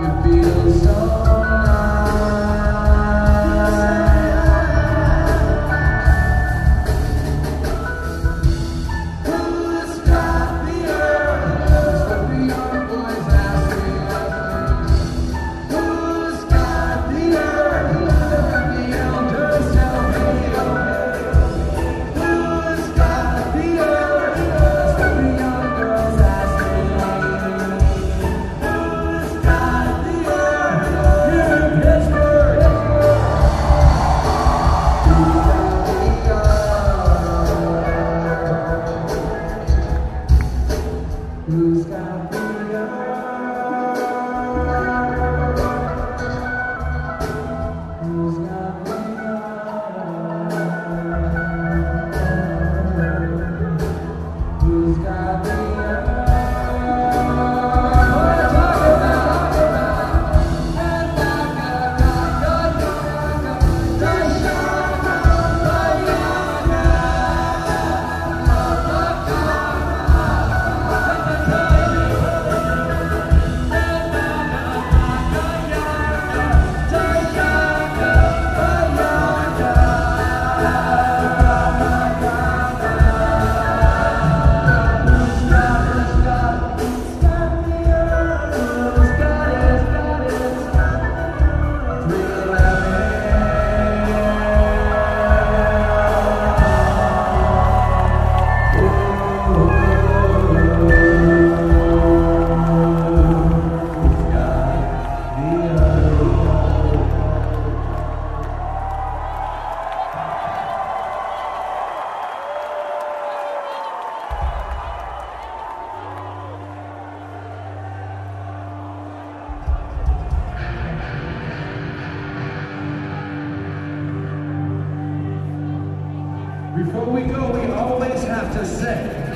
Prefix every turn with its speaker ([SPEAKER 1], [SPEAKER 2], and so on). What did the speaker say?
[SPEAKER 1] It feels so nice. Before we go, we always have to say,